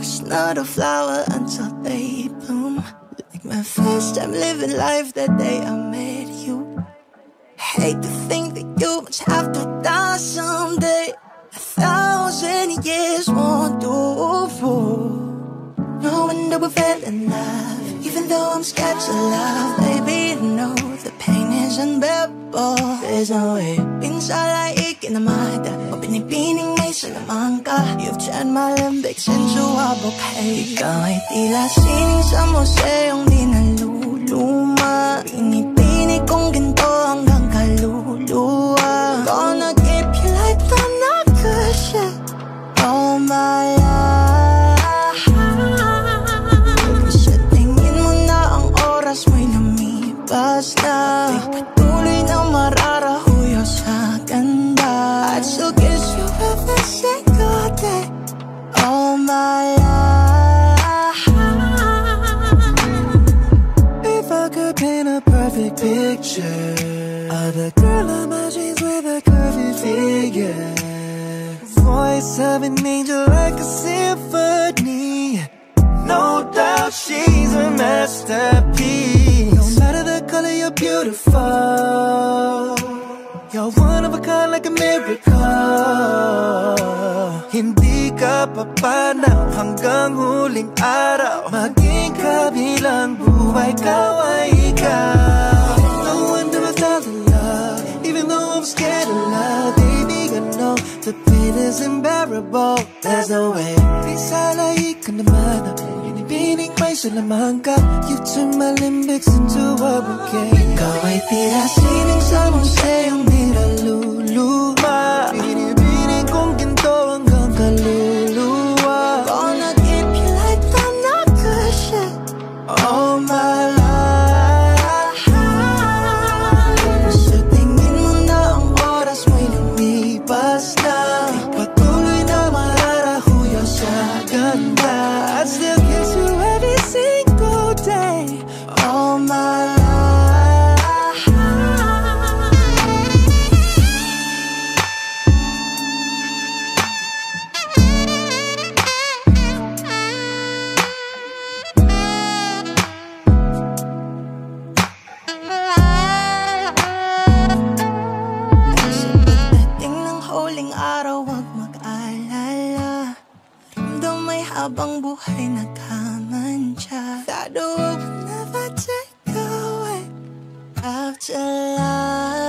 Flowers not a flower until they bloom. Like my first time living life that day I met you. Hate to think that you must have to die someday. A thousand years won't do. No wonder we fell in love. Even though I'm scared to love, baby, unbearable. There's no way. Pinsala ikinamada. O pinipining may salamang ka. You've turned my limbics into a bouquet. Ikaw ay tila sining sa museong di my life If I could paint a perfect picture of the girl of my dreams with a curvy figure, voice of an angel like a symphony. No doubt she's a masterpiece. No matter the color, you're beautiful. You're one of a kind like a miracle. Hindi ka papanaw hanggang huling araw. Maging kabilang buhay, ikaw ay ikaw. No wonder I fell in love, even though I'm scared of love. Baby, I know the pain is unbearable. There's no way. Di sana ka naman ka You turn my limbics into a bouquet ganda habang buhay nagkamantya That world will never take away After life